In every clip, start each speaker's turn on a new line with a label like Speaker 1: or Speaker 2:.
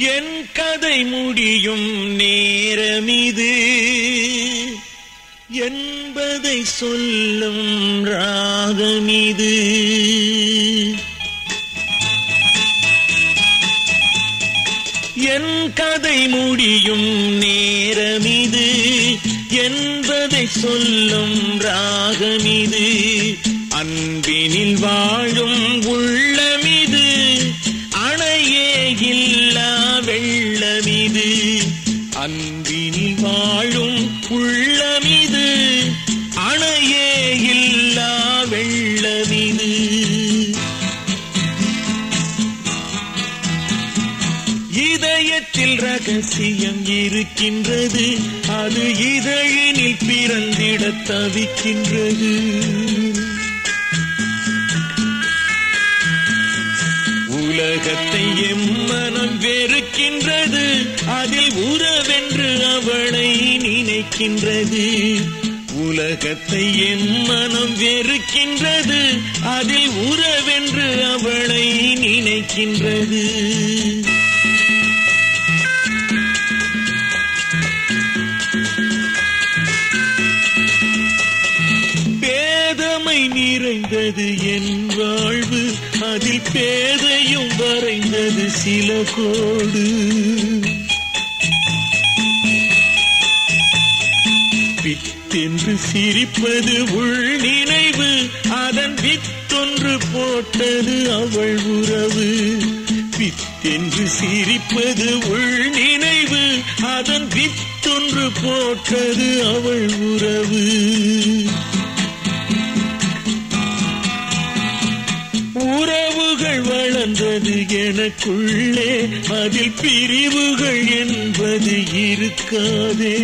Speaker 1: என் கதை முடியும் நேரமிது. என்பதை சொல்லும் ராகமிது. என் கதை முடியும் நேரமிது. என்பதை சொல்லும் ராகமிது. அன்பினில் வாழும் உள்ளமிது. அணையே இல்லை அன்பினில் வாழும் உள்ளமிது அணையே இல்லா வெள்ளமிது. இதயத்தில் ரகசியம் இருக்கின்றது அது இதழினில் பிறந்திட தவிக்கின்றது. உலகத்தை எம்மனம் வெறுக்கின்றது வெறுக்கின்றது. உலகத்தை என் மனம் வெறுக்கின்றது. அதில் உறவென்று அவளை நினைக்கின்றது. பேதமை நிறைந்தது என் வாழ்வு. அதில் பேதையும் வரைந்தது சில கோடு. வித்தென்று சிரிப்பது உள் நினைவு அதன் வித்தொன்று போட்டது அவள் உறவு. வித்தென்று சிரிப்பது உள் நினைவு அதன் வித்தொன்று போட்டது அவள் உறவு. உறவுகள் வளர்ந்தது எனக்குள்ளே அதில் பிரிவுகள் என்பது இருக்காதே.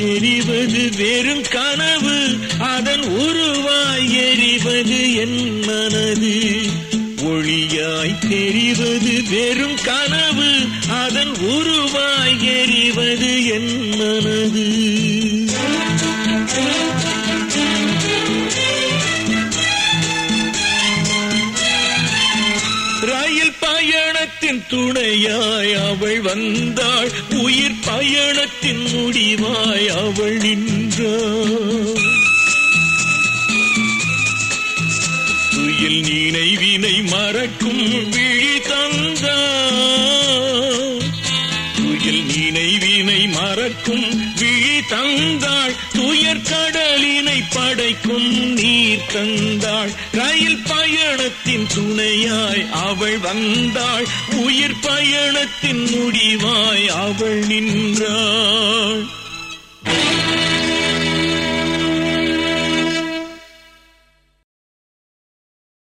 Speaker 1: ஒளியாய் வெறும் கனவு அதன் உருவாய் எறிவது என் மனது. ஒளியாய் தெரிவது வெறும் கனவு அதன் உருவாய் எறிவது என் மனது. ரயில் பயணத்தின் துணையாய் அவள் வந்தாள். உயிர் பயணத்தின் முடிவாய் அவள் நின்றாள். துயில் நினைவினை மறக்கும் தந்தாள் ரயில் பயணத்தின் துணையாய் அவள் வந்தாள் உயிர் பயணத்தின் முடிவாய் அவள் நின்றாள்.